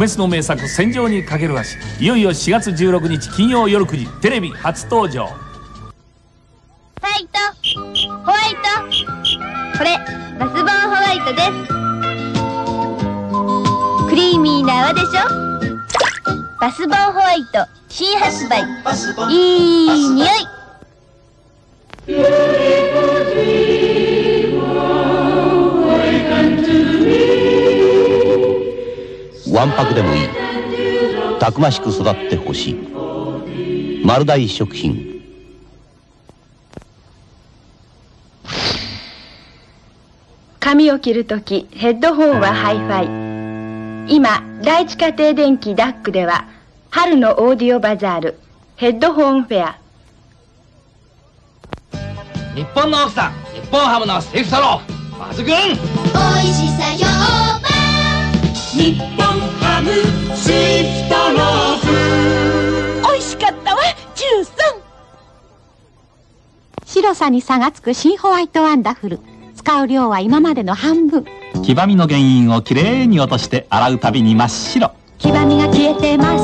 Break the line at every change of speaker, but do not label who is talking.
滅の名作「戦場にかける橋」いよいよ4月16日金曜夜9時テレビ初登場。
ホワイト。ホワイト。これバスボンホワイトです。クリーミーな泡でしょ？バスボンホワイト。新発売。いい匂い。
わんぱくでもいい。たくましく育ってほしい。丸大食品。
髪を切るときヘッドホンはハイファイ。今第一家庭電機ダックでは春のオーディオバザールヘッドホンフェア。
日本の奥さん日本ハムのセーフ太郎抜群
おいしさ評判。
日本
白さに差がつく新ホワイトワンダフル。使う量は今までの半分。
黄ばみの原因をきれいに落として洗うたびに真っ白。
黄ばみが消えてま